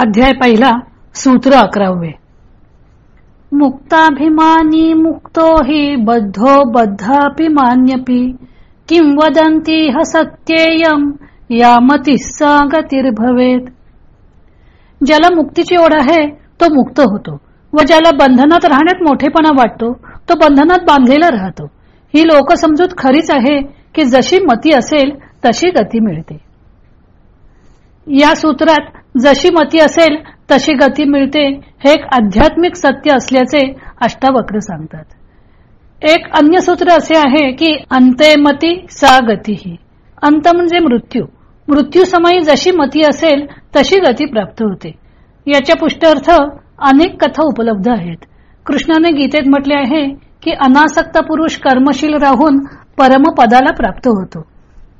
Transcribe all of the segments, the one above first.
अध्याय पहिला सूत्र अकरावे. मुक्ताभिमानी मुक्तो हि बद्धो बद्धापि मान्यपि. किं ह सत्येयम या मतिस्सा गतिर्भवेत. ज्याला मुक्तीची ओढ आहे तो मुक्त होतो. व ज्याला बंधनात राहण्यात मोठेपणा वाटतो तो बंधनात बांधलेला राहतो. ही लोकसमजूत खरीच आहे की जशी मती असेल तशी गती मिळते. या सूत्रात जशी मती असेल तशी गती मिळते. हे एक आध्यात्मिक सत्य असल्याचे अष्टावक्र सांगतात. एक अन्य सूत्र असे आहे की अंते मती सा गती. अंत म्हणजे मृत्यू. मृत्यू समयी जशी मती असेल तशी गती प्राप्त होते. याच्या पुष्टार्थ अनेक कथा उपलब्ध आहेत. कृष्णाने गीतेत म्हटले आहे की अनासक्त पुरुष कर्मशील राहून परमपदाला प्राप्त होतो.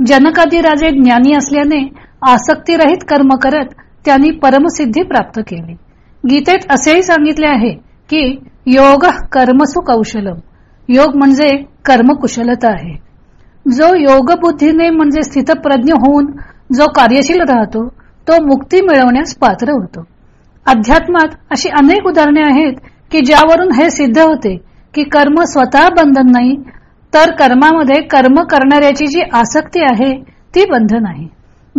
जनकादी राजे ज्ञानी असल्याने आसक्तीरहित कर्म करत त्यांनी परमसिद्धी प्राप्त केली. गीतेत असेही सांगितले आहे की योग कर्मसु कौशलम योग म्हणजे कर्मकुशलता आहे. जो योग बुद्धीने म्हणजे स्थितप्रज्ञ होऊन जो कार्यशील राहतो तो मुक्ती मिळवण्यास पात्र होतो. अध्यात्मात अशी अनेक उदाहरणे आहेत की ज्यावरून हे सिद्ध होते की कर्म स्वतः बंधन नाही तर कर्मामध्ये कर्म करणाऱ्याची जी आसक्ती आहे ती बंधन आहे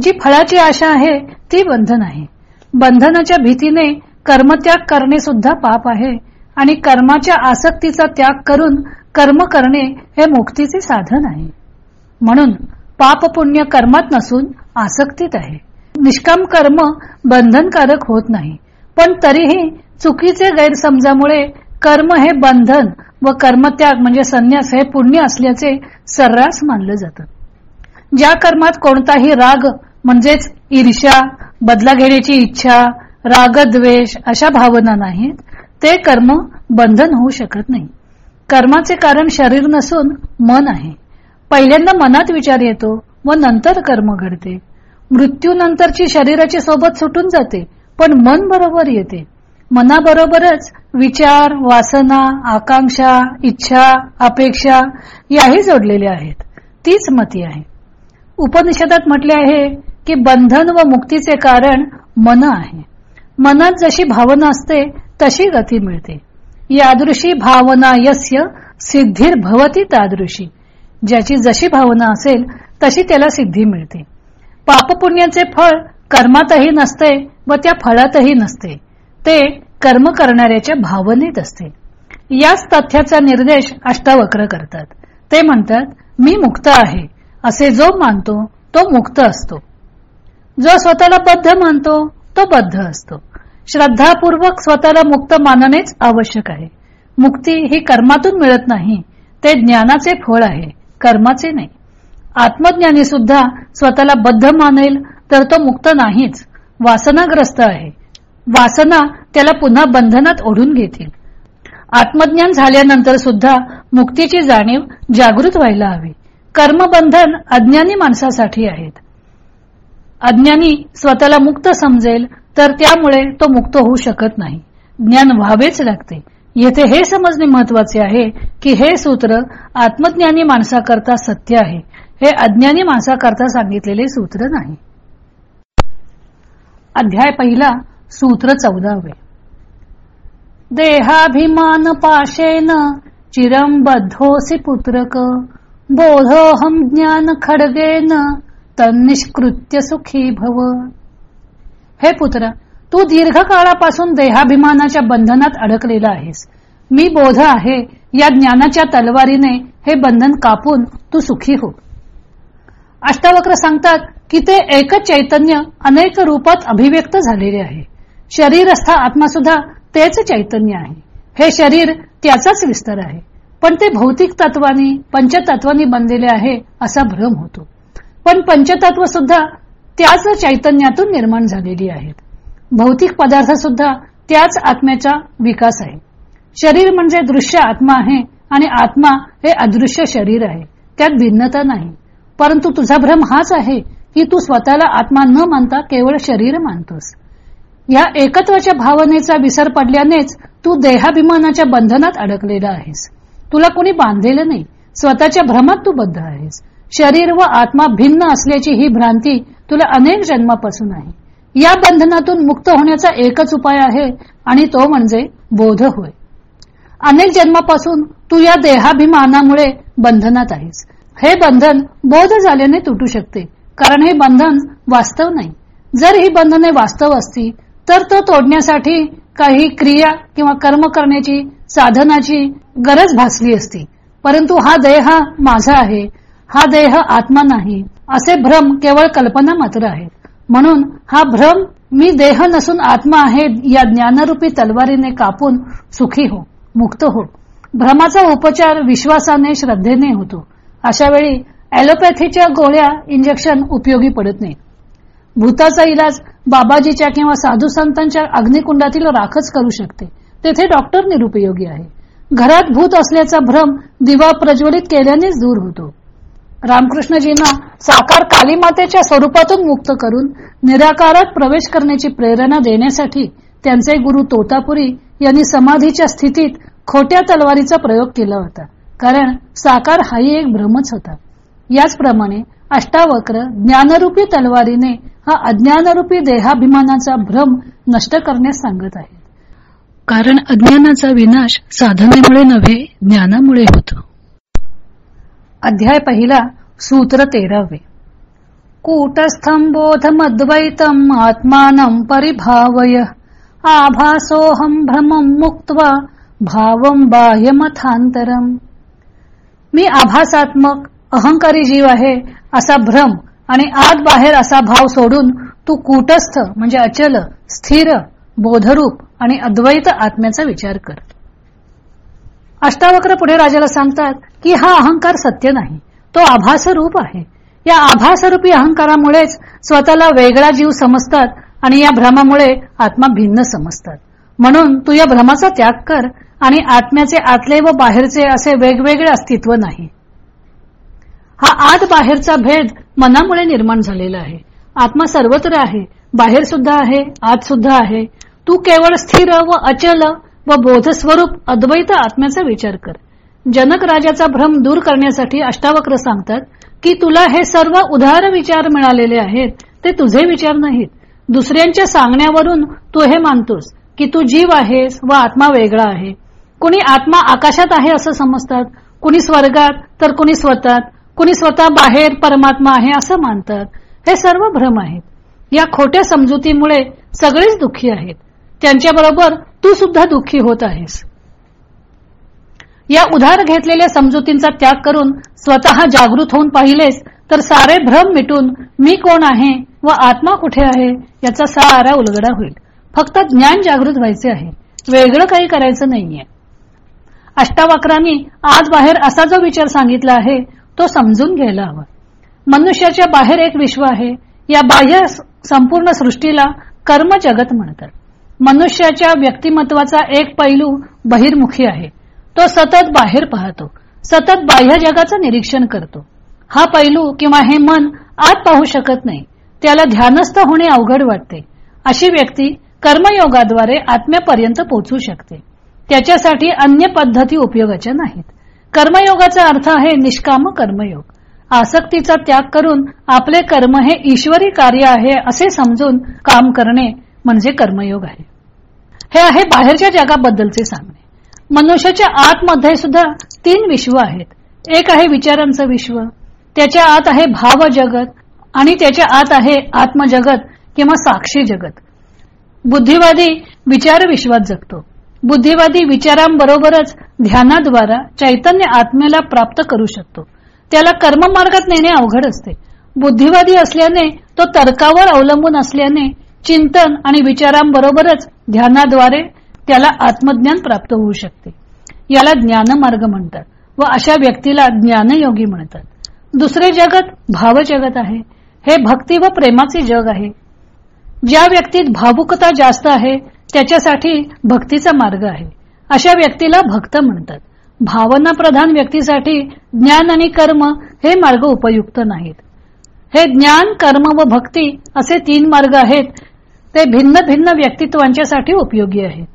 जी फळाची आशा आहे ती बंधन आहे. बंधनाच्या भीतीने कर्मत्याग करणे सुद्धा पाप आहे आणि कर्माच्या आसक्तीचा त्याग करून कर्म करणे हे मुक्तीचे साधन आहे. म्हणून पाप पुण्य कर्मात नसून आसक्तीत आहे. निष्काम कर्म बंधनकारक होत नाही पण तरीही चुकीचे गैरसमजामुळे कर्म हे बंधन व कर्मत्याग म्हणजे संन्यास हे पुण्य असल्याचे सर्रास मानलं जातं. ज्या कर्मात कोणताही राग म्हणजेच ईर्ष्या बदला घेण्याची इच्छा रागद्वेष अशा भावना नाहीत ते कर्म बंधन होऊ शकत नाही. कर्माचे कारण शरीर नसून मन आहे. पहिल्यांदा मनात विचार येतो व नंतर कर्म घडते. मृत्यूनंतरची शरीराची सोबत सुटून जाते पण मन बरोबर येते. मनाबरोबरच विचार वासना आकांक्षा इच्छा अपेक्षा याही जोडलेल्या आहेत. तीच मती आहे. उपनिषदात म्हटले आहे की बंधन व मुक्तीचे कारण मन आहे. मनात जशी भावना असते तशी गती मिळते. यादृशी भावना यस्य सिद्धीर भवती तादृशी. ज्याची जशी भावना असेल तशी त्याला सिद्धी मिळते. पापपुण्याचे फळ कर्मातही नसते व त्या फळातही नसते. ते कर्म करणाऱ्याच्या भावनेत असते. याच तथ्याचा निर्देश अष्टावक्र करतात. ते म्हणतात मी मुक्त आहे. असे जो मानतो तो मुक्त असतो. जो स्वतःला बद्ध मानतो तो बद्ध असतो. श्रद्धापूर्वक स्वतःला मुक्त मानणेच आवश्यक आहे. मुक्ती ही कर्मातून मिळत नाही ते ज्ञानाचे फळ आहे कर्माचे नाही. आत्मज्ञानी सुद्धा स्वतःला बद्ध मानेल तर तो मुक्त नाहीच वासनाग्रस्त आहे. वासना त्याला पुन्हा बंधनात ओढून घेतील. आत्मज्ञान झाल्यानंतर सुद्धा मुक्तीची जाणीव जागृत व्हायला हवी. कर्मबंधन अज्ञानी माणसासाठी आहेत. अज्ञानी स्वतःला मुक्त समजेल तर त्यामुळे तो मुक्त होऊ शकत नाही. ज्ञान व्हावेच लागते. येथे हे समजणे महत्त्वाचे आहे की हे सूत्र आत्मज्ञानी माणसाकरता सत्य आहे. हे अज्ञानी माणसाकरता सांगितलेले सूत्र नाही. अध्याय पहिला सूत्र चौदावे. देहाभिमान पाशेन चिरम बद्धोसी पुत्रक. बोधोहम ज्ञान खडगेन तन्निष्कृत्य सुखी भव. हे पुत्र तू दीर्घकाळापासून देहाभिमानाच्या बंधनात अडकलेला आहेस. मी बोध आहे या ज्ञानाच्या तलवारीने हे बंधन कापून तू सुखी हो. अष्टावक्र सांगतात की ते एकच चैतन्य अनेक रूपात अभिव्यक्त झालेले आहे. शरीरस्थ आत्मा सुद्धा तेच चैतन्य आहे. हे शरीर त्याचाच विस्तार आहे. पण ते भौतिक तत्वानी पंचतत्वानी बनलेले आहे असा भ्रम होतो. पण पंचतत्व सुद्धा त्याच चैतन्यातून निर्माण झालेली आहेत. भौतिक पदार्थ सुद्धा त्याच आत्म्याचा विकास आहे. शरीर म्हणजे दृश्य आत्मा आहे आणि आत्मा हे अदृश्य शरीर आहे. त्यात भिन्नता नाही. परंतु तुझा भ्रम हाच आहे की तू स्वतःला आत्मा न मानता केवळ शरीर मानतोस. या एकत्वाच्या भावनेचा विसर पडल्यानेच तू देहाभिमानाच्या बंधनात अडकलेला आहेस. तुला कोणी बांधलेलं नाही. स्वतःच्या भ्रमात तू बद्ध आहेस. शरीर व आत्मा भिन्न असल्याची ही भ्रांती तुला अनेक जन्मापासून आहे. या बंधनातून मुक्त होण्याचा एकच उपाय आहे आणि तो म्हणजे बोध होय. अनेक जन्मापासून तू या देहाभिमानामुळे बंधनात आहेस. हे बंधन बोध झाल्याने तुटू शकते कारण हे बंधन वास्तव नाही. जर ही बंधने वास्तव असती तर तो तोडण्यासाठी काही क्रिया किंवा कर्म करण्याची साधनाची गरज भासली असती. परंतु हा देह माझा आहे हा देह आत्मा नाही असे भ्रम केवळ कल्पना मात्र आहे. म्हणून हा भ्रम मी देह नसून आत्मा आहे या ज्ञानरूपी तलवारीने कापून सुखी हो मुक्त हो. भ्रमाचा उपचार विश्वासाने श्रद्धेने होतो. अशा वेळी ॲलोपॅथीच्या गोळ्या इंजेक्शन उपयोगी पडत नाही भूताचा इलाज बाबाजीच्या किंवा साधू संतांच्या अग्निकुंडातील राखच करू शकते. तेथे डॉक्टर निरुपयोगी आहे. घरात भूत असल्याचा भ्रम दिवा प्रज्वलित केल्यानेच दूर होतो. रामकृष्णजींना साकार कालीमातेच्या स्वरूपातून मुक्त करून निराकारात प्रवेश करण्याची प्रेरणा देण्यासाठी त्यांचे गुरु तोतापुरी यांनी समाधीच्या स्थितीत खोट्या तलवारीचा प्रयोग केला होता. कारण साकार हाही एक भ्रमच होता. याचप्रमाणे अष्टावक्र ज्ञानरूपी तलवारीने हा अज्ञानरूपी देहाभिमानाचा भ्रम नष्ट करण्यास सांगत आहे. कारण अज्ञानाचा विनाश साधनेमुळे नव्हे ज्ञानामुळे होतो. अध्याय पहिला सूत्र तेरावे. कूटस्थं बोधमद्वैतम् आत्मानं परिभावय आभासोऽहं भ्रमं मुक्त्वा भावं बाह्यमथांतरम मी आभासात्मक अहंकारी जीव आहे असा भ्रम आणि आत बाहेर असा भाव सोडून तू कूटस्थ म्हणजे अचल स्थिर बोधरूप आणि अद्वैत आत्म्याचा विचार कर. अष्टावक्र पुढे राजाला सांगतात की हा अहंकार सत्य नाही तो आभास रूप आहे. या आभासरूपी अहंकारामुळेच स्वतःला वेगळा जीव समजतात आणि या भ्रमामुळे आत्मा भिन्न समजतात. म्हणून तू या भ्रमाचा त्याग कर आणि आत्म्याचे आतले व बाहेरचे असे वेगवेगळे अस्तित्व नाही. हा आत बाहेरचा भेद मनामुळे निर्माण झालेला आहे. आत्मा सर्वत्र आहे. बाहेर सुद्धा आहे आत सुद्धा आहे. तू केवळ स्थिर व अचल व बोधस्वरूप अद्वैत आत्म्याचा विचार कर. जनक राजाचा भ्रम दूर करण्यासाठी अष्टावक्र सांगतात की तुला हे सर्व उदार विचार मिळालेले आहेत ते तुझे विचार नाहीत. दुसऱ्यांच्या सांगण्यावरून तू हे मानतोस की तू जीव आहेस व आत्मा वेगळा आहे. कुणी आत्मा आकाशात आहे असं समजतात कुणी स्वर्गात तर कुणी स्वतःत. कुणी स्वतः बाहेर परमात्मा आहे असं मानतात. हे सर्व भ्रम आहेत. या खोट्या समजुतीमुळे सगळेच दुःखी आहेत. त्यांच्याबरोबर तू सुद्धा दुःखी होत आहेस. या उधार घेतलेल्या समजुतींचा त्याग करून स्वतः जागृत होऊन पाहिलेस तर सारे भ्रम मिटून मी कोण आहे व आत्मा कुठे आहे याचा सारा उलगडा होईल. फक्त ज्ञान जागृत व्हायचे आहे. वेगळं काही करायचं नाहीये. अष्टावक्रांनी आज बाहेर असा जो विचार सांगितला आहे तो समजून घ्यायला हवा मनुष्याच्या बाहेर एक विश्व आहे. या बाह्य संपूर्ण सृष्टीला कर्म जगत म्हणतात. मनुष्याच्या व्यक्तिमत्वाचा एक पैलू बहिर्मुखी आहे. तो सतत बाहेर पाहतो. सतत बाह्य जगाचं निरीक्षण करतो. हा पैलू किंवा हे मन आत पाहू शकत नाही. त्याला ध्यानस्थ होणे अवघड वाटते. अशी व्यक्ती कर्मयोगाद्वारे आत्म्यापर्यंत पोहोचू शकते. त्याच्यासाठी अन्य पद्धती उपयोगाच्या नाहीत. कर्मयोगाचा अर्थ आहे निष्काम कर्मयोग. आसक्तीचा त्याग करून आपले कर्म हे ईश्वरी कार्य आहे असे समजून काम करणे म्हणजे कर्मयोग आहे. हे आहे बाहेरच्या जगाबद्दलचे सांगणे. मनुष्याच्या आतमध्ये सुद्धा तीन विश्व आहेत. एक आहे विचारांचं विश्व त्याच्या आत आहे भाव जगत आणि त्याच्या आत आहे आत्मजगत किंवा साक्षी जगत. बुद्धिवादी विचार विश्वात जगतो. बुद्धिवादी विचारांबरोबरच ध्यानाद्वारा चैतन्य आत्मेला प्राप्त करू शकतो. त्याला कर्ममार्गात नेणे अवघड असते. बुद्धिवादी असल्याने तो तर्कावर अवलंबून असल्याने चिंतन आणि विचारांबरोबरच ध्यानाद्वारे त्याला आत्मज्ञान प्राप्त होऊ शकते. याला ज्ञानमार्ग म्हणतात व अशा व्यक्तीला ज्ञानयोगी म्हणतात. दुसरे जगत भावजगत आहे. हे भक्ती व प्रेमाचे जग आहे. ज्या व्यक्तीत भावुकता जास्त आहे त्याच्यासाठी भक्तीचा मार्ग आहे. अशा व्यक्तीला भक्त म्हणतात. भावना प्रधान व्यक्तीसाठी ज्ञान आणि कर्म हे मार्ग उपयुक्त नाहीत. हे ज्ञान कर्म व भक्ती असे तीन मार्ग आहेत. ते भिन्न भिन्न व्यक्तित्वांच्यासाठी उपयोगी आहेत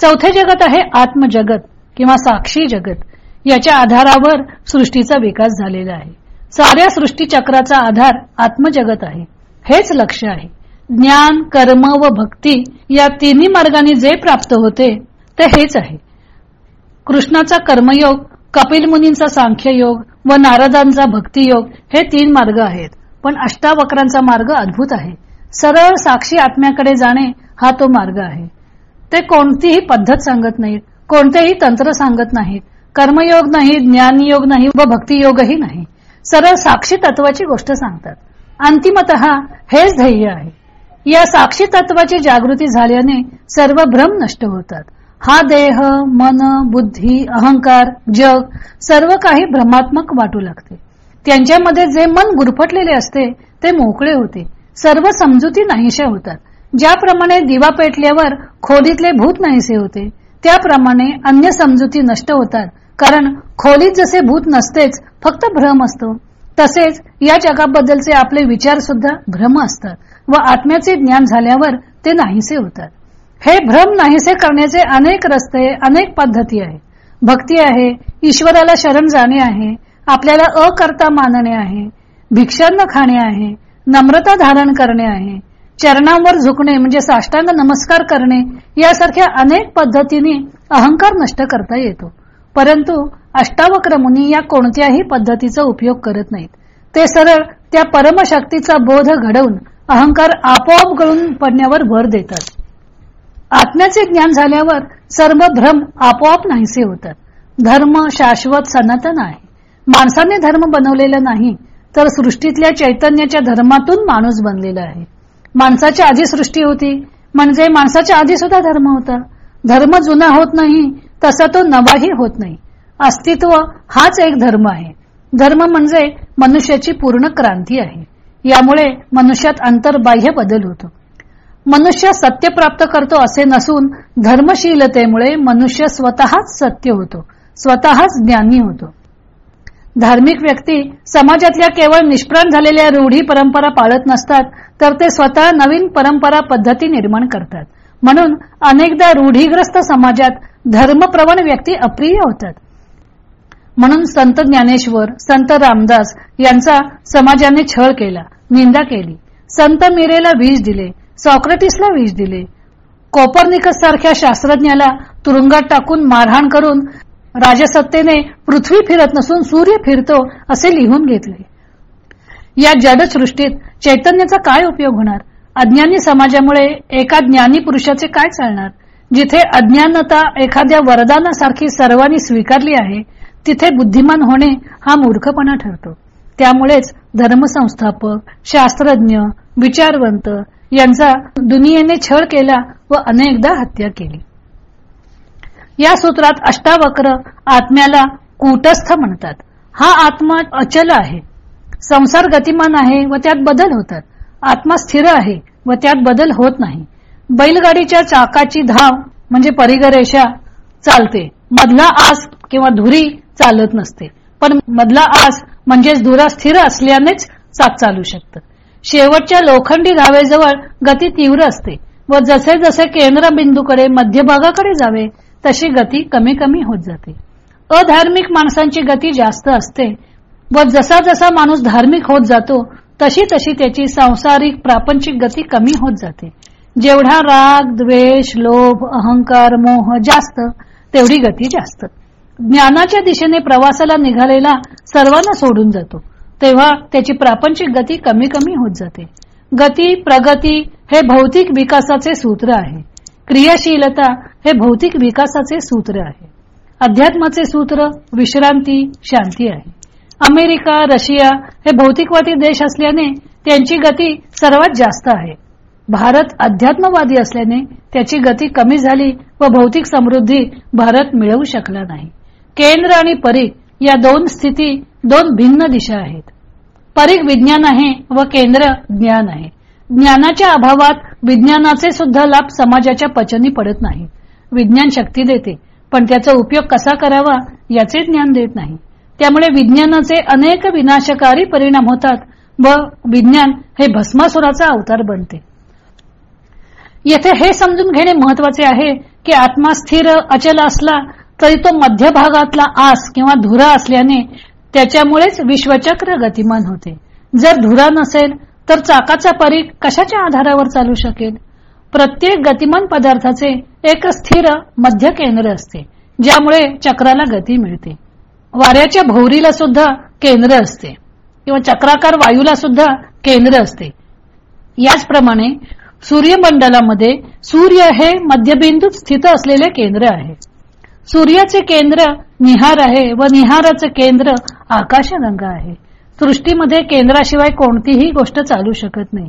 चौथे जगत आहे आत्मजगत किंवा साक्षी जगत. याच्या आधारावर सृष्टीचा विकास झालेला आहे. साऱ्या सृष्टी चक्राचा आधार आत्मजगत आहे. हेच लक्ष आहे. ज्ञान कर्म व भक्ती या तिन्ही मार्गाने जे प्राप्त होते ते हेच आहे. कृष्णाचा कर्मयोग कपिल मुनींचा सांख्ययोग व नारदांचा भक्तियोग हे तीन मार्ग आहेत. पण अष्टावक्रांचा मार्ग अद्भुत आहे. सरळ साक्षी आत्म्याकडे जाणे हा तो मार्ग आहे. ते कोणतीही पद्धत सांगत नाहीत कोणतेही तंत्र सांगत नाहीत. कर्मयोग नाही ज्ञानयोग नाही व भक्तियोगही नाही. सरळ साक्षी तत्वाची गोष्ट सांगतात. अंतिमत हेच ध्येय आहे. या साक्षी तत्वाची जागृती झाल्याने सर्व भ्रम नष्ट होतात. हा देह मन बुद्धी अहंकार जग सर्व काही भ्रमात्मक वाटू लागते. त्यांच्यामध्ये जे मन गुरफटलेले असते ते मोकळे होते. सर्व समजुती नाहीशा होतात. ज्याप्रमाणे दिवा पेटल्यावर खोलीतले भूत नाहीसे होते त्याप्रमाणे अन्य समजुती नष्ट होतात. कारण खोलीत जसे भूत नसतेच फक्त भ्रम असतो. तसेच या जगाबद्दलचे आपले विचार सुद्धा भ्रम असतात व आत्म्याचे ज्ञान झाल्यावर ते नाहीसे होतात. हे भ्रम नाहीसे करण्याचे अनेक रस्ते अनेक पद्धती आहे भक्ती आहे ईश्वराला शरण जाणे आहे आपल्याला अकर्ता मानणे आहे भिक्षांना खाणे आहे नम्रता धारण करणे आहे चरणांवर झुकणे म्हणजे साष्टांग नमस्कार करणे यासारख्या अनेक पद्धतीने अहंकार नष्ट करता येतो. परंतु अष्टावक्र मुनी या कोणत्याही पद्धतीचा उपयोग करत नाहीत. ते सरळ त्या परमशक्तीचा बोध घडवून अहंकार आपोआप गळून पडण्यावर भर देतात. आत्म्याचे ज्ञान झाल्यावर सर्व भ्रम आपोआप नाहीसे होतात. धर्म शाश्वत सनातन आहे. माणसाने धर्म बनवलेला नाही तर सृष्टीतल्या चैतन्याच्या धर्मातून माणूस बनलेला आहे. माणसाच्या आधी सृष्टी होती म्हणजे माणसाच्या आधी सुद्धा धर्म होता. धर्म जुना होत नाही तसा तो नवाही होत नाही. अस्तित्व हाच एक धर्म आहे. धर्म म्हणजे मनुष्याची पूर्ण क्रांती आहे. यामुळे मनुष्यात अंतर्बाह्य बदल होतो. मनुष्य सत्य प्राप्त करतो असे नसून धर्मशीलतेमुळे मनुष्य स्वतःच सत्य होतो स्वतःच ज्ञानी होतो. धार्मिक व्यक्ती समाजातल्या केवळ निष्प्राण झालेल्या रूढी परंपरा पाळत नसतात तर ते स्वतः नवीन परंपरा पद्धती निर्माण करतात. म्हणून अनेकदा रूढीग्रस्त समाजात धर्मप्रवण व्यक्ती अप्रिय होतात. म्हणून संत ज्ञानेश्वर संत रामदास यांचा समाजाने छळ केला निंदा केली. संत मिरेला विष दिले सॉक्रेटिसला विष दिले. कोपर्निकस सारख्या शास्त्रज्ञाला तुरुंगात टाकून मारहाण करून राजसत्तेने पृथ्वी फिरत नसून सूर्य फिरतो असे लिहून घेतले. या जडसृष्टीत चैतन्याचा काय उपयोग होणार? अज्ञानी समाजामुळे एका ज्ञानी पुरुषाचे काय चालणार? जिथे अज्ञानता एखाद्या वरदानासारखी सर्वांनी स्वीकारली आहे तिथे बुद्धिमान होणे हा मूर्खपणा ठरतो. त्यामुळेच धर्मसंस्थापक शास्त्रज्ञ विचारवंत यांचा दुनियेने छळ केला व अनेकदा हत्या केली. या सूत्रात अष्टावक्र आत्म्याला कूटस्थ म्हणतात. हा आत्मा अचल आहे. संसार गतिमान आहे व त्यात बदल होतात. आत्मा स्थिर आहे व त्यात बदल होत नाही. बैलगाडीच्या चाकाची धाव म्हणजे परिगरेषा चालते. मधला आस किंवा धुरी चालत नसते. पण मधला आस म्हणजेच धुरा स्थिर असल्यानेच चाक चालू शकतं. शेवटच्या लोखंडी धावेजवळ गती तीव्र असते व जसे जसे केंद्रबिंदूकडे मध्यभागाकडे जावे तशी गती कमी कमी होत जाते. अधार्मिक माणसांची गती जास्त असते व जसा जसा माणूस धार्मिक होत जातो तशी तशी त्याची सांसारिक प्रापंचिक गती कमी होत जाते. जेवढा राग द्वेष लोभ अहंकार मोह जास्त तेवढी गती जास्त. ज्ञानाच्या दिशेने प्रवासाला निघालेला सर्वांना सोडून जातो. तेव्हा त्याची प्रापंचिक गती कमी कमी होत जाते. गती प्रगती हे भौतिक विकासाचे सूत्र आहे. क्रियाशीलता हे भौतिक विकासाचे सूत्र आहे. अध्यात्माचे सूत्र विश्रांती शांती आहे. अमेरिका रशिया हे भौतिकवादी देश असल्याने त्यांची गती सर्वात जास्त आहे. भारत अध्यात्मवादी असल्याने त्याची गती कमी झाली व भौतिक समृद्धी भारत मिळवू शकला नाही. केंद्र आणि परीख या दोन स्थिती दोन भिन्न दिशा आहेत. परीख विज्ञान आहे व केंद्र ज्ञान आहे. ज्ञानाच्या अभावात विज्ञानाचे सुद्धा लाभ समाजाच्या पचनी पडत नाही. विज्ञान शक्ती देते पण त्याचा उपयोग कसा करावा याचे ज्ञान देत नाही. त्यामुळे विज्ञानाचे अनेक विनाशकारी परिणाम होतात व विज्ञान हे भस्मासुराचा अवतार बनते. येथे हे समजून घेणे महत्त्वाचे आहे की आत्मा स्थिर अचल असला तरी तो मध्यभागातला आस किंवा धुरा असल्याने त्याच्यामुळेच विश्वचक्र गतिमान होते. जर धुरा नसेल तर चाकाचा परीख कशाच्या आधारावर चालू शकेल? प्रत्येक गतिमान पदार्थाचे एक स्थिर मध्य केंद्र असते ज्यामुळे चक्राला गती मिळते. वाऱ्याच्या भोवरीला सुद्धा केंद्र असते किंवा चक्राकार वायूला सुद्धा केंद्र असते. याचप्रमाणे सूर्यमंडलामध्ये सूर्य हे मध्यबिंदूत स्थित असलेले केंद्र आहे. सूर्याचे केंद्र निहार आहे व निहाराचे केंद्र आकाशगंगा आहे. सृष्टीमध्ये केंद्राशिवाय कोणतीही गोष्ट चालू शकत नाही.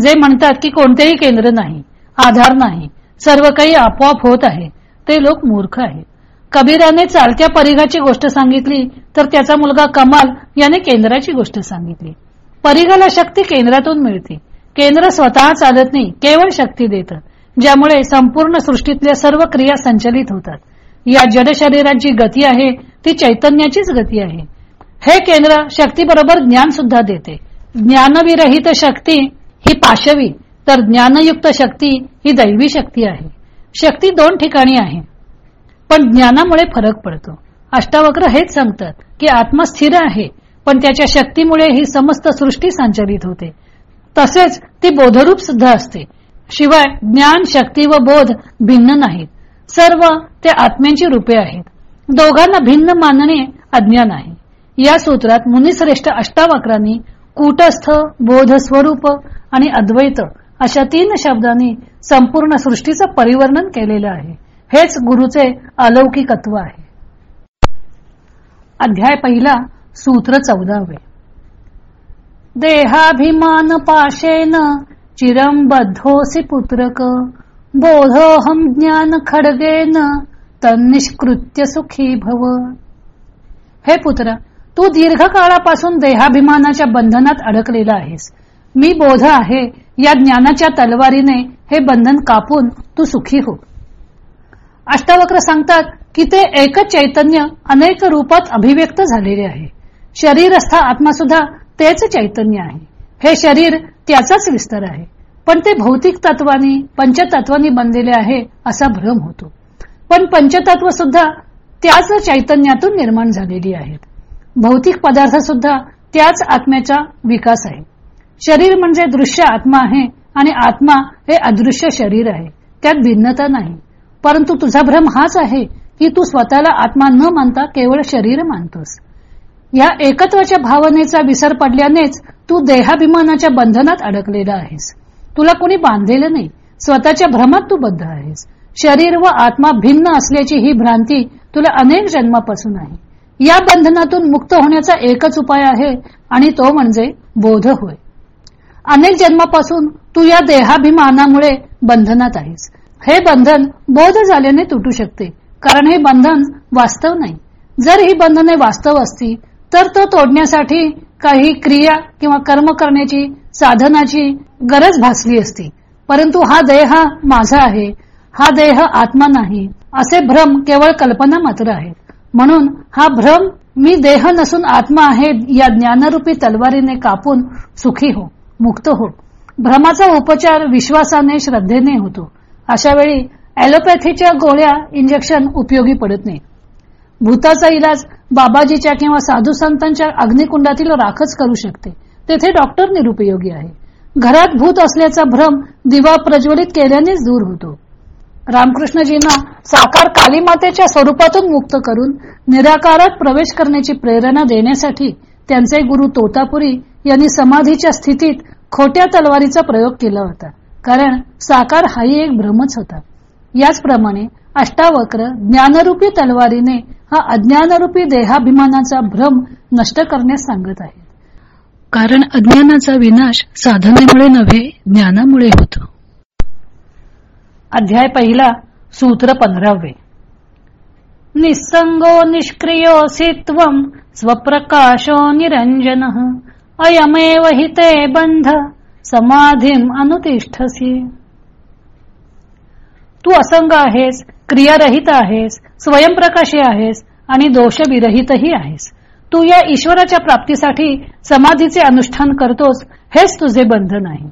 जे म्हणतात की कोणतेही केंद्र नाही आधार नाही सर्व काही आपोआप होत आहे ते लोक मूर्ख आहेत. कबीराने चालत्या परिघाची गोष्ट सांगितली तर त्याचा मुलगा कमाल याने केंद्राची गोष्ट सांगितली. परिघाला शक्ती केंद्रातून मिळते. केंद्र स्वतः चालत नाही केवळ शक्ती देत ज्यामुळे संपूर्ण सृष्टीतल्या सर्व क्रिया संचलित होतात. या जड शरीरात जी गती आहे ती चैतन्याचीच गती आहे. हे केंद्र शक्तीबरोबर ज्ञान सुद्धा देते. ज्ञानविरहित शक्ती ही पाशवी तर ज्ञानयुक्त शक्ती ही दैवी शक्ती आहे. शक्ती दोन ठिकाणी आहे. पण ज्ञानामुळे फरक पडतो. अष्टावक्र हेच सांगतात की आत्मा स्थिर आहे पण त्याच्या शक्तीमुळे ही समस्त सृष्टी संचलित होते. तसेच ती बोधरूप सुद्धा असते. शिवाय ज्ञान शक्ती व बोध भिन्न नाहीत. सर्व ते आत्म्यांची रूपे आहेत. दोघांना भिन्न मानणे अज्ञान आहे. या सूत्रात मुनिश्रेष्ठ अष्टावक्रांनी कूटस्थ बोध स्वरूप आणि अद्वैत अशा तीन शब्दांनी संपूर्ण सृष्टीचं परिवर्णन केलेलं आहे. हेच गुरुचे अलौकिकत्व आहे. अध्याय पहिला सूत्र चौदावे. देहाभिमान पाशेन चिरम बद्धोसी पुत्रक बोधोहम ज्ञान खडगेन तन्निष्कृत्य सुखी भव. हे पुत्र तू दीर्घकाळापासून देहाभिमानाच्या बंधनात अडकलेला आहेस. मी बोध आहे या ज्ञानाच्या तलवारीने हे बंधन कापून तू सुखी हो. अष्टावक्र सांगतात की ते एकच चैतन्य अनेक रूपात अभिव्यक्त झालेले आहे. शरीरस्थ आत्मा सुद्धा तेच चैतन्य आहे. हे शरीर त्याचाच विस्तार आहे. पण ते भौतिक तत्वानी पंचतत्वानी बनलेले आहे असा भ्रम होतो. पण पंचतत्व सुद्धा त्याच चैतन्यातून निर्माण झालेली आहेत. भौतिक पदार्थ सुद्धा त्याच आत्म्याचा विकास आहे. शरीर म्हणजे दृश्य आत्मा आहे आणि आत्मा हे अदृश्य शरीर आहे. त्यात भिन्नता नाही. परंतु तुझा भ्रम हाच आहे की तू स्वतःला आत्मा न मानता केवळ शरीर मानतोस. या एकत्वाच्या भावनेचा विसर पडल्यानेच तू देहाभिमानाच्या बंधनात अडकलेला आहेस. तुला कोणी बांधलेलं नाही. स्वतःच्या भ्रमात तू बद्ध आहेस. शरीर व आत्मा भिन्न असल्याची ही भ्रांती तुला अनेक जन्मापासून आहे. या बंधनातून मुक्त होण्याचा एकच उपाय आहे आणि तो म्हणजे बोध होय. अनेक जन्मापासून तू या देहाभिमानामुळे बंधनात आहेस. हे बंधन बोध झाल्याने तुटू शकते. कारण हे बंधन वास्तव नाही. जर ही बंधने वास्तव असती तर तो तोडण्यासाठी काही क्रिया किंवा कर्म करण्याची साधनाची गरज भासली असती. परंतु हा देह माझा आहे. हा देह आत्मा नाही. असे भ्रम केवळ कल्पना मात्र आहेत म्हणून हा भ्रम मी देह नसून आत्मा आहे या ज्ञानरूपी तलवारीने कापून सुखी हो मुक्त हो. भ्रमाचा उपचार विश्वासाने श्रद्धेने होतो. अशा वेळी ॲलोपॅथीच्या गोळ्या इंजेक्शन उपयोगी पडत नाही. भूताचा इलाज बाबाजीच्या किंवा साधू संतांच्या अग्निकुंडातील राखच करू शकते. तेथे डॉक्टर निरुपयोगी आहे. घरात भूत असल्याचा भ्रम दिवा प्रज्वलित केल्यानेच दूर होतो. रामकृष्णजींना साकार कालीमातेच्या स्वरूपातून मुक्त करून निराकारात प्रवेश करण्याची प्रेरणा देण्यासाठी त्यांचे गुरु तोतापुरी यांनी समाधीच्या स्थितीत खोट्या तलवारीचा प्रयोग केला होता. कारण साकार हाही एक भ्रमच होता. याचप्रमाणे अष्टावक्र ज्ञानरूपी तलवारीने हा अज्ञानरूपी देहाभिमानाचा भ्रम नष्ट करण्यास सांगत आहेत. कारण अज्ञानाचा विनाश साधनेमुळे नव्हे ज्ञानामुळे होतो. अध्याय पहिला सूत्र पंधरावे. निसंगो निष्क्रियोऽसि त्वं स्वप्रकाशो निरंजन अयमेव हि ते बंध समाधीम अनुतिष्ठसी। तू असंग आहेस क्रियारहित आहेस स्वयंप्रकाशी आहेस आणि दोषविरहितही आहेस. तू या ईश्वराच्या प्राप्तीसाठी समाधीचे अनुष्ठान करतोस हेच तुझे बंधन आहे.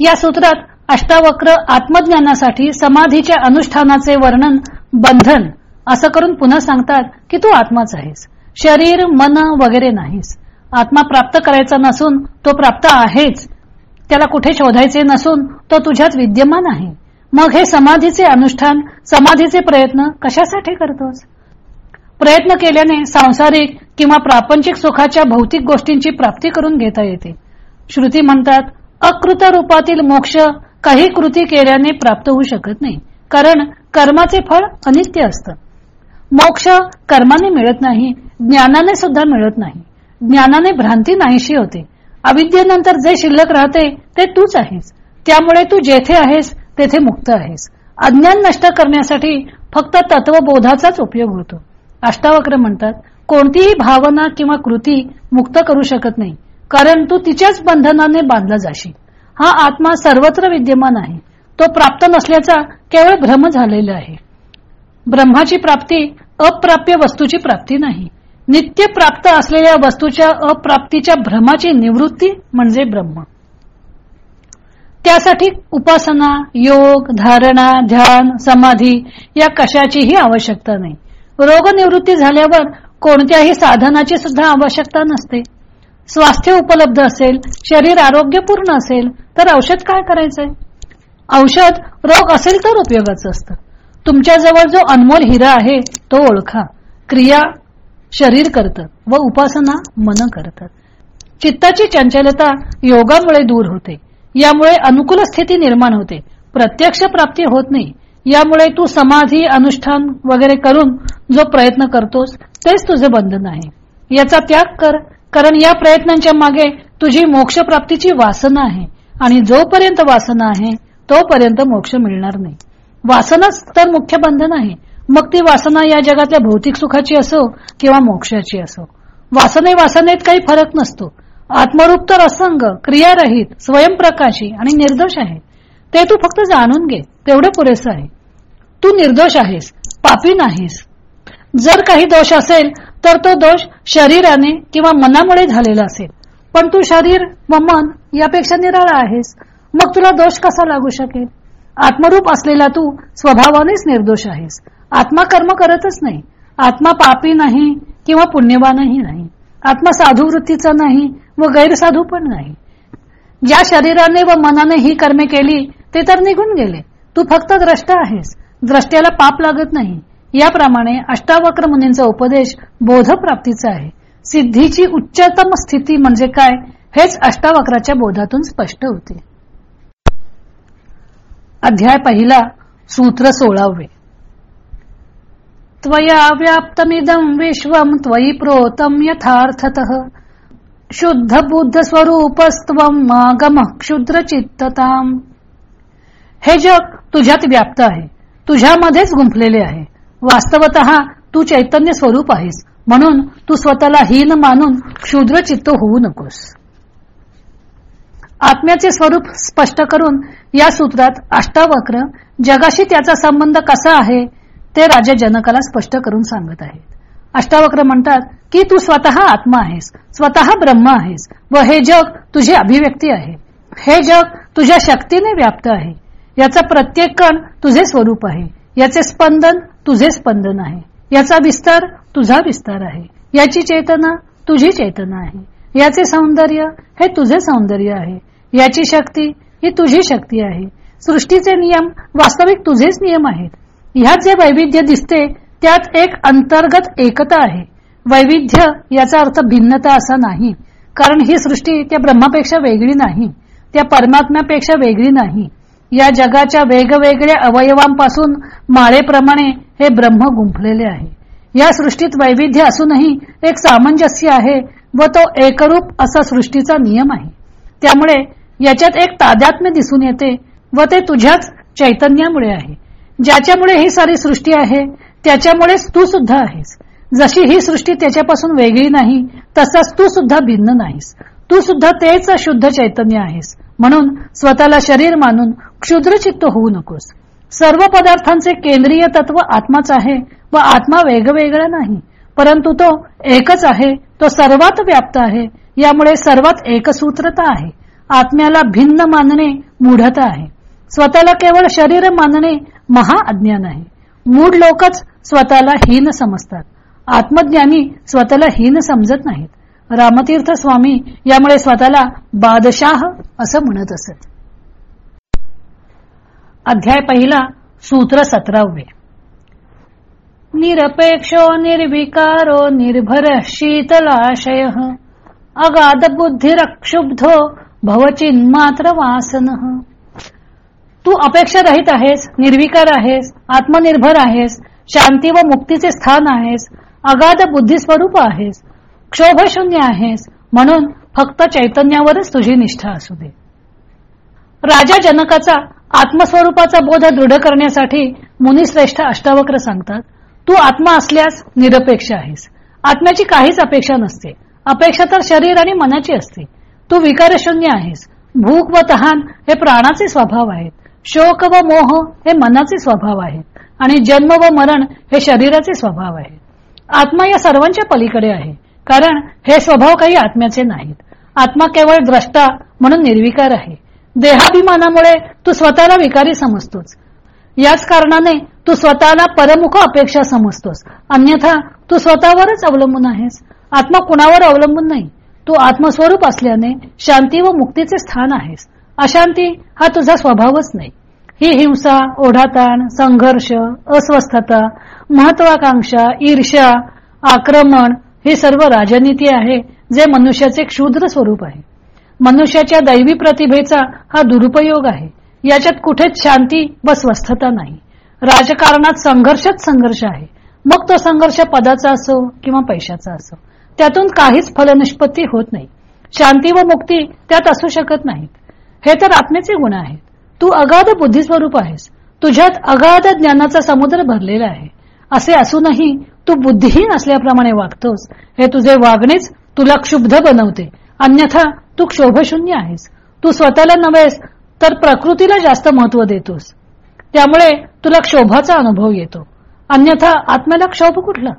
या सूत्रात अष्टावक्र आत्मज्ञानासाठी समाधीच्या अनुष्ठानाचे वर्णन बंधन असं करून पुन्हा सांगतात की तू आत्माच आहेस. शरीर मन वगैरे नाहीस. आत्मा प्राप्त करायचा नसून तो प्राप्त आहेच. त्याला कुठे शोधायचे नसून तो तुझ्यात विद्यमान आहे. मग हे समाधीचे अनुष्ठान समाधीचे प्रयत्न कशासाठी करतोस? प्रयत्न केल्याने सांसारिक किंवा प्रापंचिक सुखाच्या भौतिक गोष्टींची प्राप्ती करून घेता येते. श्रुती म्हणतात अकृत रूपातील मोक्ष काही कृती केल्याने प्राप्त होऊ शकत नाही. कारण कर्माचे फळ अनित्य असतं. मोक्ष कर्माने मिळत नाही ज्ञानाने सुद्धा मिळत नाही. ज्ञानाने भ्रांती नाहीशी होते. अविद्येनंतर जे शिल्लक राहते ते तूच आहेस. त्यामुळे तू जेथे आहेस तेथे मुक्त आहेस. अज्ञान नष्ट करण्यासाठी फक्त तत्वबोधाचाच उपयोग होतो. अष्टावक्र म्हणतात कोणतीही भावना किंवा कृती मुक्त करू शकत नाही कारण तू तिच्याच बंधनाने बांधला जाशील. हा आत्मा सर्वत्र विद्यमान आहे. तो प्राप्त नसल्याचा केवळ भ्रम झालेला आहे. ब्रह्माची प्राप्ती अप्राप्य वस्तूची प्राप्ती नाही. नित्य प्राप्त असलेल्या वस्तूच्या अप्राप्तीच्या भ्रमाची निवृत्ती म्हणजे ब्रह्म. त्यासाठी उपासना योग धारणा ध्यान समाधी या कशाचीही आवश्यकता नाही. रोगनिवृत्ती झाल्यावर कोणत्याही साधनाची सुद्धा आवश्यकता नसते. स्वास्थ्य उपलब्ध असेल शरीर आरोग्यपूर्ण असेल तर औषध काय करायचंय? औषध रोग असेल तर उपयोगाचं असतं. तुमच्याजवळ जो अनमोल हिरा आहे तो ओळखा. क्रिया शरीर करतं व उपासना मन करतात. चित्ताची चंचलता योगामुळे दूर होते. यामुळे अनुकूल स्थिती निर्माण होते. प्रत्यक्ष प्राप्ती होत नाही. यामुळे तू समाधी अनुष्ठान वगैरे करून जो प्रयत्न करतोस तेच तुझे बंधन आहे. याचा त्याग कर. कारण या प्रयत्नांच्या मागे तुझी मोक्षप्राप्तीची वासना आहे. आणि जोपर्यंत वासना आहे तोपर्यंत मोक्ष मिळणार नाही. वासनाच तर मुख्य बंधन आहे. मग ती वासना या जगातल्या भौतिक सुखाची असो किंवा मोक्षाची असो. वासने वासनेत काही फरक नसतो. आत्मरूप तर असंग क्रियारहित स्वयंप्रकाशी आणि निर्दोष आहे. ते तू फक्त जाणून घे तेवढे पुरेसं आहे. तू निर्दोष आहेस पापी नाहीस. जर काही दोष असेल तर तो दोष शरीराने किंवा मनामुळे झालेला असेल. पण तू शरीर व मन यापेक्षा निराळा आहेस. मग तुला दोष कसा लागू शकेल? आत्मरूप असलेला तू स्वभावानेच निर्दोष आहेस. आत्मा कर्म करतच नाही. आत्मा पापी नाही किंवा पुण्यवानही नाही. आत्मा साधू वृत्तीचा नाही व गैरसाधू पण नाही. ज्या शरीराने व मनाने ही कर्मे केली ते तर निघून गेले. तू फक्त द्रष्टा आहेस. द्रष्ट्याला पाप लागत नाही. याप्रमाणे अष्टावक्र मुनींचा उपदेश बोधप्राप्तीचा आहे. सिद्धीची उच्चतम स्थिती म्हणजे काय हेच अष्टावक्राच्या बोधातून स्पष्ट होते. अध्याय पहिला सूत्र सोळावे. त्वया व्याप्तमिदं विश्वं त्वयि प्रोतम यथार्थत. शुद्ध बुद्ध स्वरूपस्त्वं मागम क्षुद्र चित्तताम हे जग तुझ्यात व्याप्त आहे. तुझ्यामध्येच गुंफलेले आहे. वास्तवत तू चैतन्य स्वरूप आहेस. म्हणून तू स्वतःला हीन मानून क्षुद्र चित्त होऊ नकोस. आत्म्याचे स्वरूप स्पष्ट करून या सूत्रात अष्टावक्र जगाशी त्याचा संबंध कसा आहे ते राजा जनकाला स्पष्ट करून सांगत आहेत. अष्टावक्र म्हणतात की तू स्वतः आत्मा आहेस स्वतः ब्रह्म आहेस व हे जग तुझी अभिव्यक्ती आहे. हे जग तुझ्या शक्तीने व्याप्त आहे. याचा प्रत्येक कण तुझे स्वरूप आहे. याचे स्पंदन तुझे स्पंदन आहे. याचा विस्तार तुझा विस्तार आहे. याची चेतना तुझी चेतना आहे. याचे सौंदर्य हे तुझे सौंदर्य आहे. याची शक्ती ही तुझी शक्ती आहे. सृष्टीचे नियम वास्तविक तुझेच नियम आहेत. ह्यात जे वैविध्य दिसते त्यात एक अंतर्गत एकता आहे. वैविध्य याचा अर्थ भिन्नता असा नाही. कारण ही सृष्टी त्या ब्रह्मापेक्षा वेगळी नाही. त्या परमात्म्यापेक्षा वेगळी नाही. या जगाच्या वेगवेगळ्या अवयवांपासून माळेप्रमाणे हे ब्रह्म गुंफलेले आहे. या सृष्टीत वैविध्य असूनही एक सामंजस्य आहे व तो एकरूप असा सृष्टीचा नियम आहे. त्यामुळे याच्यात एक तादात्म्य दिसून येते व ते तुझ्याच चैतन्यामुळे आहे. ज्याच्यामुळे ही सारी सृष्टी आहे त्याच्यामुळेच तू सुद्धा आहेस. जशी ही सृष्टी त्याच्यापासून वेगळी नाही तसाच तू सुद्धा भिन्न नाहीस. तू सुद्धा तेच शुद्ध चैतन्य आहेस. म्हणून स्वतःला शरीर मानून क्षुद्रचित्त होऊ नकोस. सर्व पदार्थांचे केंद्रीय तत्व आत्माच आहे व आत्मा वेगवेगळा नाही परंतु तो एकच आहे तो सर्वात व्याप्त आहे यामुळे सर्वात एकसूत्रता आहे. आत्म्याला भिन्न मानणे मूढता आहे. स्वतःला केवळ शरीर मानणे महा अज्ञान आहे. मूढ लोकच स्वतःला हीन समजतात. आत्मज्ञानी स्वतःला हीन समजत नाहीत. रामतीर्थ स्वामी यामुळे स्वतःला बादशाह असं म्हणत असत. अध्याय पहिला सूत्र सतरावे. निरपेक्षो निर्विकारो निर्भर शीतलाशय. अगाध बुद्धिरक्षुब्धो भवचिन्मात्र वासन. तू अपेक्षा रहित आहेस निर्विकार आहेस आत्मनिर्भर आहेस शांती व मुक्तीचे स्थान आहेस अगाध बुद्धिस्वरूप आहेस क्षोभशून्य आहेस. म्हणून फक्त चैतन्यावरच तुझी निष्ठा असू दे. राजा जनकाचा आत्मस्वरूपाचा बोध दृढ करण्यासाठी मुनिश्रेष्ठ अष्टावक्र सांगतात तू आत्मा असल्यास निरपेक्ष आहेस. आत्म्याची काहीच अपेक्षा नसते. अपेक्षा तर शरीर आणि मनाची असते. तू विकारशून्य आहेस. भूक व तहान हे प्राणाचे स्वभाव आहेत. शोक व मोह हे मनाचे स्वभाव आहेत. आणि जन्म व मरण हे शरीराचे स्वभाव आहे आत्मा या सर्वांच्या पलीकडे आहे. कारण हे स्वभाव काही आत्म्याचे नाहीत. आत्मा केवळ द्रष्टा म्हणून निर्विकार आहे. देहाभिमानामुळे तू स्वतःला विकारी समजतोस. याच कारणाने तू स्वतःला परमुख अपेक्षा समजतोस. अन्यथा तू स्वतःवरच अवलंबून आहेस. आत्मा कुणावर अवलंबून नाही. तू आत्मस्वरूप असल्याने शांती व मुक्तीचे स्थान आहेस. अशांती हा तुझा स्वभावच नाही. ही हिंसा ओढाताण संघर्ष अस्वस्थता महत्वाकांक्षा ईर्ष्या आक्रमण हे सर्व राजनीती आहे जे मनुष्याचे क्षुद्र स्वरूप आहे. मनुष्याच्या दैवी प्रतिभेचा हा दुरुपयोग आहे. याच्यात कुठेच शांती व स्वस्थता नाही. राजकारणात संघर्षच संघर्ष आहे. मग तो संघर्ष पदाचा असो किंवा पैशाचा असो त्यातून काहीच फलनिष्पत्ती होत नाही. शांती व मुक्ती त्यात असू शकत नाहीत. हे तर आत्म्याचे गुण आहेत. तू अगाध बुद्धिस्वरूप आहेस. तुझ्यात अगाध ज्ञानाचा समुद्र भरलेला आहे. असे असूनही तू बुद्धिहीन असल्याप्रमाणे वागतोस. हे तुझे वागणेच तुला क्षुब्ध बनवते. अन्यथा तू क्षोभशून्य आहेस. तू स्वतःला नव्हेस तर प्रकृतीला जास्त महत्त्व देतोस. त्यामुळे तुला क्षोभाचा अनुभव येतो. अन्यथा आत्म्याला क्षोभ कुठला?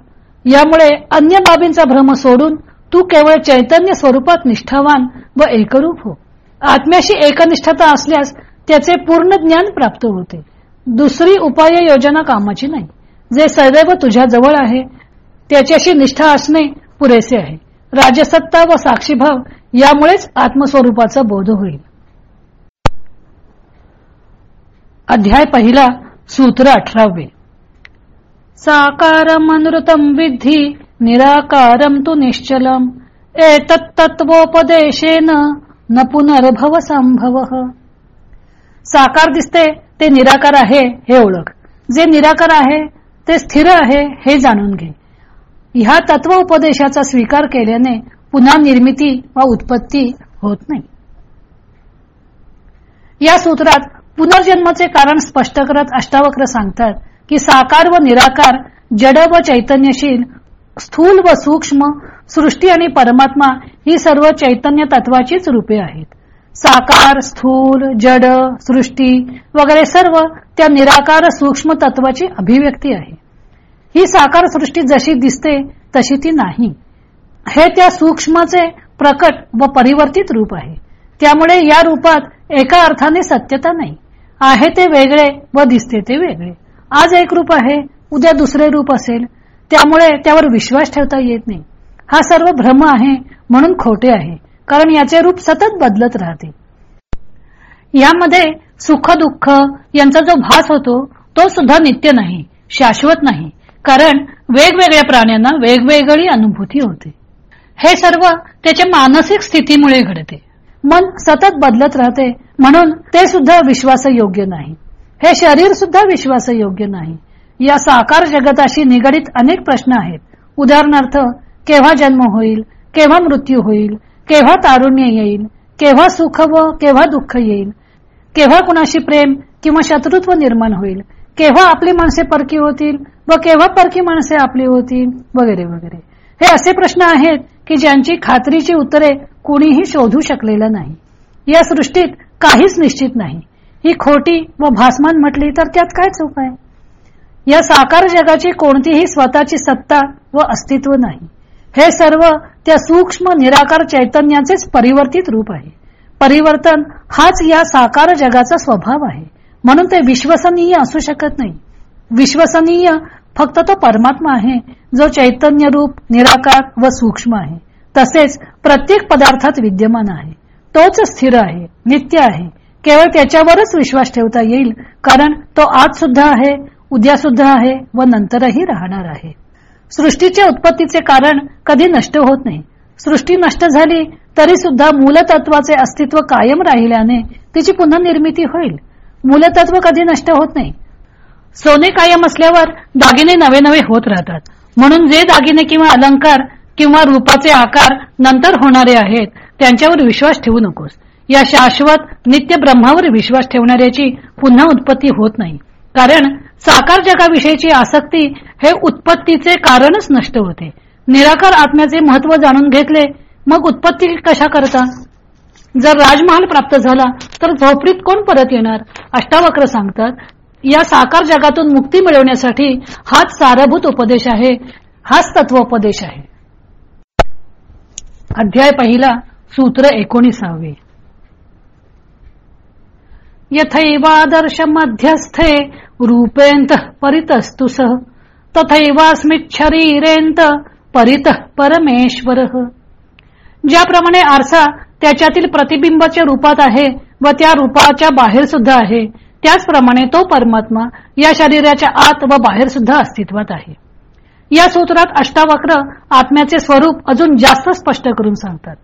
यामुळे अन्य बाबींचा भ्रम सोडून तू केवळ चैतन्य स्वरूपात निष्ठावान व एकरूप हो. आत्म्याशी एकनिष्ठता असल्यास त्याचे पूर्ण ज्ञान प्राप्त होते. दुसरी उपाय योजना कामाची नाही. जे सदैव तुझ्या जवळ आहे त्याच्याशी निष्ठा असणे पुरेसे आहे. राजसत्ता व साक्षीभाव यामुळेच आत्मस्वरूपाचा बोध होईल. अध्याय पहिला सूत्र अठरावे. साकारम अनृतम विधी निराकारम तू निश्चलम। एतत्तत्वोपदेशेन न पुनर्भव संभव। साकार दिसते ते निराकार आहे हे ओळख. जे निराकार आहे ते स्थिर आहे हे जाणून घे. ह्या तत्व उपदेशाचा स्वीकार केल्याने पुन्हा निर्मिती व उत्पत्ती होत नाही. या सूत्रात पुनर्जन्माचे कारण स्पष्ट करत अष्टावक्र सांगतात की साकार व निराकार जड व चैतन्यशील स्थूल व सूक्ष्म सृष्टी आणि परमात्मा ही सर्व चैतन्य तत्वाचीच रूपे आहेत. साकार स्थूल जड सृष्टी वगैरे सर्व त्या निराकार सूक्ष्म तत्वाची अभिव्यक्ती आहे. ही साकार सृष्टी जशी दिसते तशी ती नाही. हे त्या सूक्ष्मचे प्रकट व परिवर्तित रूप आहे. त्यामुळे या रूपात एका अर्थाने सत्यता नाही. आहे ते वेगळे व दिसते ते वेगळे. आज एक रूप आहे उद्या दुसरे रूप असेल. त्यामुळे त्यावर विश्वास ठेवता येत नाही. हा सर्व भ्रम आहे म्हणून खोटे आहे. कारण याचे रूप सतत बदलत राहते. यामध्ये सुख दुःख यांचा जो भास होतो तो सुद्धा नित्य नाही शाश्वत नाही. कारण वेगवेगळ्या प्राण्यांना वेगवेगळी अनुभूती होते. हे सर्व त्याच्या मानसिक स्थितीमुळे घडते. मन सतत बदलत राहते म्हणून ते सुद्धा विश्वासयोग्य नाही. हे शरीर सुद्धा विश्वासयोग्य नाही. या साकार जगताशी निगडित अनेक प्रश्न आहेत. उदाहरणार्थ केव्हा जन्म होईल केव्हा मृत्यू होईल केव्हा तारुण्य येईल? केव्हा सुख व केव्हा दुःख येईल? केव्हा कुणाशी प्रेम किंवा शत्रुत्व निर्माण होईल? केव्हा आपली माणसे परकी होतील व केव्हा परकी माणसे आपली होतील? वगैरे वगैरे. हे असे प्रश्न आहेत की ज्यांची खात्रीची उत्तरे कुणीही शोधू शकलेलं नाही. या सृष्टीत काहीच निश्चित नाही. ही खोटी व भासमान म्हटली तर त्यात काय चूक आहे? या साकार जगाची कोणतीही स्वतःची सत्ता व अस्तित्व नाही. हे सर्व त्या सूक्ष्म निराकार चैतन्याचेच परिवर्तित रूप आहे. परिवर्तन हाच या साकार जगाचा स्वभाव आहे. म्हणून ते विश्वसनीय असू शकत नाही. विश्वसनीय फक्त तो परमात्मा आहे जो चैतन्य रूप निराकार व सूक्ष्म आहे. तसेच प्रत्येक पदार्थात विद्यमान आहे. तोच स्थिर आहे नित्य आहे. केवळ त्याच्यावरच विश्वास ठेवता येईल कारण तो आज सुद्धा आहे उद्या सुद्धा आहे व नंतरही राहणार आहे. सृष्टीच्या उत्पत्तीचे कारण कधी नष्ट होत नाही. सृष्टी नष्ट झाली तरी सुद्धा मूलतत्वाचे अस्तित्व कायम राहिल्याने तिची पुन्हा निर्मिती होईल. मूलतत्व कधी नष्ट होत नाही. सोने कायम असल्यावर दागिने नवे नवे होत राहतात. म्हणून जे दागिने किंवा अलंकार किंवा रूपाचे आकार नंतर होणारे आहेत त्यांच्यावर विश्वास ठेवू नकोस. या शाश्वत नित्य ब्रह्मावर विश्वास ठेवणाऱ्याची पुन्हा उत्पत्ती होत नाही. कारण साकार जगाविषयीची आसक्ती हे उत्पत्तीचे कारणच नष्ट होते. निराकार आत्म्याचे महत्त्व जाणून घेतले मग उत्पत्ती कशा करता? जर राजमहाल प्राप्त झाला तर झोपडीत कोण परत येणार? अष्टावक्र सांगतात या साकार जगातून मुक्ती मिळवण्यासाठी हाच सारभूत उपदेश आहे हाच तत्वोपदेश आहे. अध्याय पहिला सूत्र एकोणीसावे. यथैवादर्श मध्यस्थे रूपेंत परितस्तुसः सह तथैवास्मिच्छरीरेंत परित परमेश्वर। ज्याप्रमाणे आरसा त्याच्यातील प्रतिबिंबाच्या रूपात आहे व त्या रूपाच्या बाहेर सुद्धा आहे. त्याचप्रमाणे तो परमात्मा या शरीराच्या आत व बाहेर सुद्धा अस्तित्वात आहे. या सूत्रात अष्टावक्र आत्म्याचे स्वरूप अजून जास्त स्पष्ट करून सांगतात.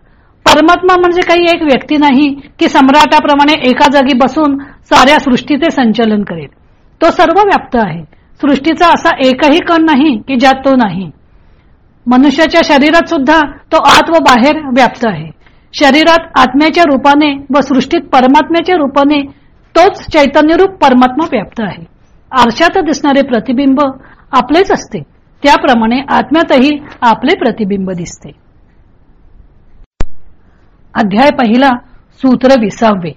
परमात्मा म्हणजे काही एक व्यक्ती नाही की सम्राटाप्रमाणे एका जागी बसून साऱ्या सृष्टीचे संचलन करेल. तो सर्व व्याप्त आहे. सृष्टीचा असा एकही कण नाही की ज्यात तो नाही. मनुष्याच्या शरीरात सुद्धा तो आत व बाहेर व्याप्त आहे. शरीरात आत्म्याच्या रूपाने व सृष्टीत परमात्म्याच्या रूपाने तोच चैतन्यरूप परमात्मा व्याप्त आहे. आरशात दिसणारे प्रतिबिंब आपलेच असते. त्याप्रमाणे आत्म्यातही आपले प्रतिबिंब दिसते. अध्याय पहिला सूत्र विसावे.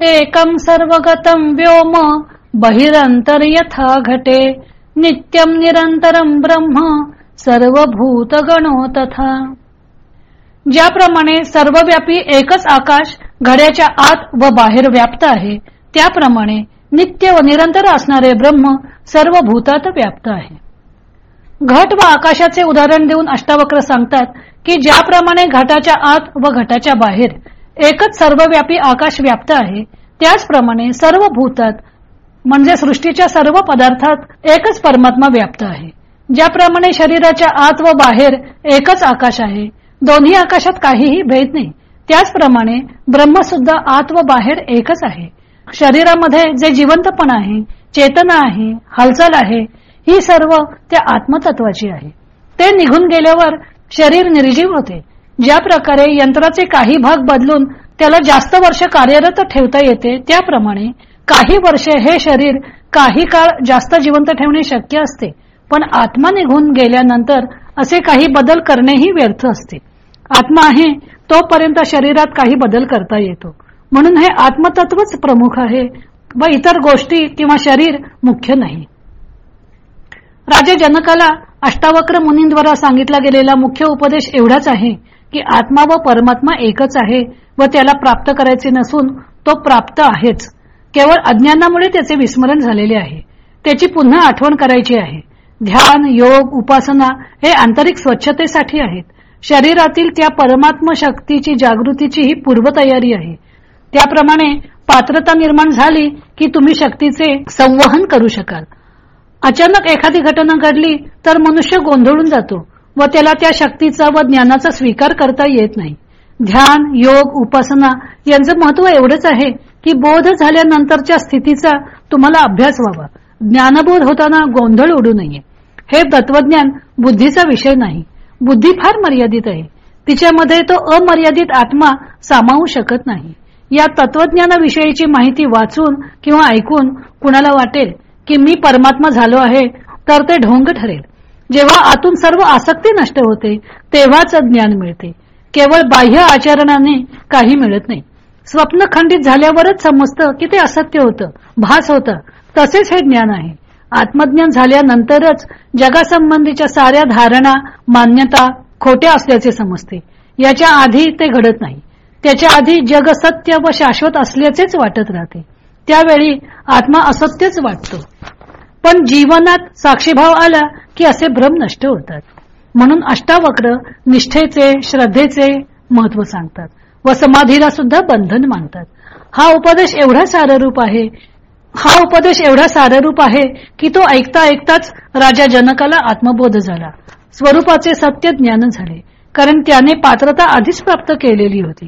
एकम सर्वगतम व्योम बहिरंतर्यथा घटे नित्यम निरंतरम ब्रह्म सर्वभूत गणो तथा। ज्याप्रमाणे सर्वव्यापी एकच आकाश घड्याच्या आत व बाहेर व्याप्त आहे त्याप्रमाणे नित्य व निरंतर असणारे ब्रह्म सर्व भूतात व्याप्त आहे. घट व आकाशाचे उदाहरण देऊन अष्टावक्र सांगतात की ज्याप्रमाणे घटाच्या आत व घटाच्या बाहेर एकच सर्वव्यापी आकाश व्याप्त आहे त्याचप्रमाणे सर्व भूतात म्हणजे सृष्टीच्या सर्व पदार्थात एकच परमात्मा व्याप्त आहे. ज्याप्रमाणे शरीराच्या आत व बाहेर एकच आकाश आहे दोन्ही आकाशात काहीही भेद नाही. त्याचप्रमाणे ब्रह्म सुद्धा आत व बाहेर एकच आहे. शरीरामध्ये जे जिवंतपण आहे चेतना आहे हालचाल आहे ही सर्व त्या आत्मतत्वाची आहे. ते निघून गेल्यावर शरीर निर्जीव होते. ज्या प्रकारे यंत्राचे काही भाग बदलून त्याला जास्त वर्ष कार्यरत ठेवता येते त्याप्रमाणे काही वर्षे हे शरीर काही काळ जास्त जिवंत ठेवणे शक्य असते पण आत्मा निघून गेल्यानंतर असे काही बदल करणेही व्यर्थ असते. आत्मा आहे तोपर्यंत शरीरात काही बदल करता येतो. म्हणून हे आत्मतत्वच प्रमुख आहे व इतर गोष्टी किंवा शरीर मुख्य नाही. राजे जनकाला अष्टावक्र मुनींद्वारा सांगितला गेलेला मुख्य उपदेश एवढाच आहे की आत्मा व परमात्मा एकच आहे व त्याला प्राप्त करायचे नसून तो प्राप्त आहेच. केवळ अज्ञानामुळे त्याचे विस्मरण झालेले आहे. त्याची पुन्हा आठवण करायची आहे. ध्यान योग उपासना हे आंतरिक स्वच्छतेसाठी आहेत. शरीरातील त्या परमात्म शक्तीची जागृतीची ही पूर्वतयारी आहे. त्याप्रमाणे पात्रता निर्माण झाली की तुम्ही शक्तीचे संवहन करू शकाल. अचानक एखादी घटना घडली तर मनुष्य गोंधळून जातो व त्याला त्या शक्तीचा व ज्ञानाचा स्वीकार करता येत नाही. ध्यान योग उपासना यांचं महत्त्व एवढंच आहे की बोध झाल्यानंतरच्या स्थितीचा तुम्हाला अभ्यास व्हावा. ज्ञानबोध होताना गोंधळ उडू नये. हे तत्वज्ञान बुद्धीचा विषय नाही. बुद्धी फार मर्यादित आहे. तिच्यामध्ये तो अमर्यादित आत्मा सामावू शकत नाही. या तत्वज्ञानाविषयीची माहिती वाचून किंवा ऐकून कुणाला वाटेल की मी परमात्मा झालो आहे तर ते ढोंग ठरेल. जेव्हा आतून सर्व आसक्ती नष्ट होते तेव्हाच ज्ञान मिळते. केवळ बाह्य आचरणाने काही मिळत नाही. स्वप्न खंडित झाल्यावरच समजतं की ते असत्य होतं भास होतं. तसेच हे ज्ञान आहे. आत्मज्ञान झाल्यानंतरच जगासंबंधीच्या साऱ्या धारणा मान्यता खोट्या असल्याचे समजते. याच्या आधी ते घडत नाही. त्याच्या आधी जग सत्य व शाश्वत असल्याचेच वाटत राहते. त्यावेळी आत्मा असत्यच वाटतो. पण जीवनात साक्षीभाव आला की असे भ्रम नष्ट होतात. म्हणून अष्टावक्र निष्ठेचे श्रद्धेचे महत्त्व सांगतात. व समाधीला सुद्धा बंधन मानतात. हा उपदेश एवढा साररूप आहे हा उपदेश एवढा साररूप आहे की तो ऐकता ऐकताच राजा जनकाला आत्मबोध झाला. स्वरूपाचे सत्य ज्ञान झाले कारण त्याने पात्रता आधीच प्राप्त केलेली होती.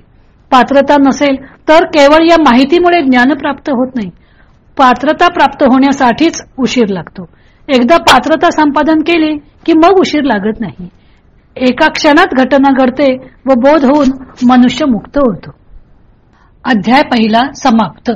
पात्रता नसेल तर केवळ या माहितीमुळे ज्ञान प्राप्त होत नाही. पात्रता प्राप्त होण्यासाठीच उशीर लागतो. एकदा पात्रता संपादन केली की मग उशीर लागत नाही. एका क्षणात घटना घडते व बोध होऊन मनुष्य मुक्त होतो. अध्याय पहिला समाप्त.